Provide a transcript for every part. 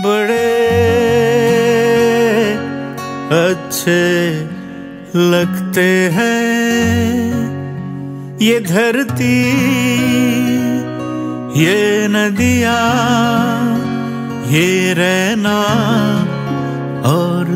बड़े अच्छे लगते हैं। ये धरती ये नदिया ये रहना और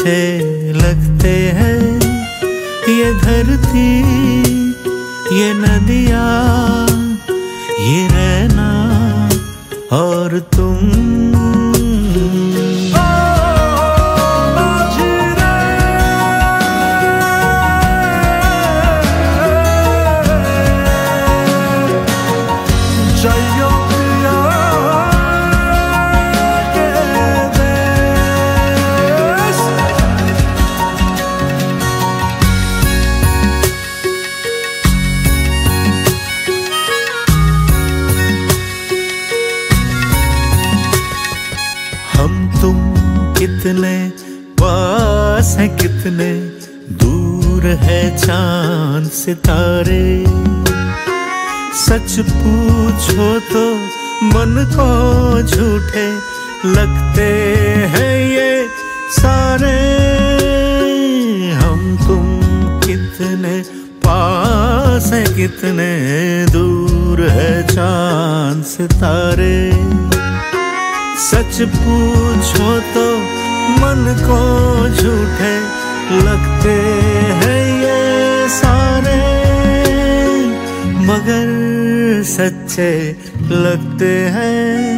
अच्छे लगते हैं ये धरती ये नदिया ये रहना और तुम। कितने पास हैं, कितने दूर है चाँद सितारे। सच पूछो तो मन को झूठे लगते हैं ये सारे। हम तुम कितने पास हैं, कितने दूर है चाँद सितारे। सच पूछो तो मन को झूठे लगते हैं ये सारे। मगर सच्चे लगते हैं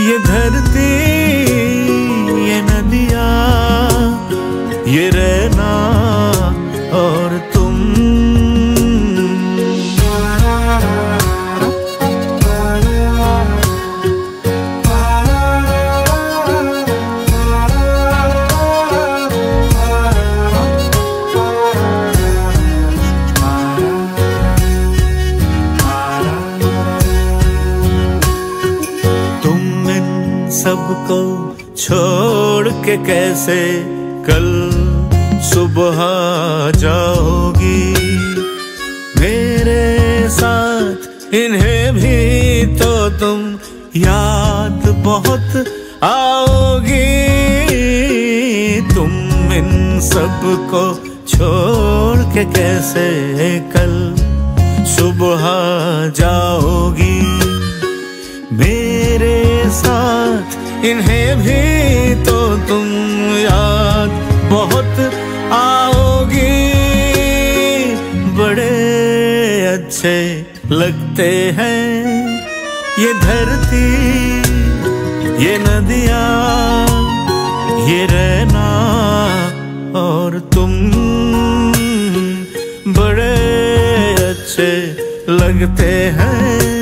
ये धरती सबको छोड़ के कैसे कल सुबह जाओगी? मेरे साथ इन्हें भी तो तुम याद बहुत आओगी। तुम इन सबको छोड़ के कैसे कल सुबह जाओगी? मेरे साथ इन्हें भी तो तुम याद बहुत आओगी। बड़े अच्छे लगते हैं ये धरती, ये नदिया, ये रहना और तुम। बड़े अच्छे लगते हैं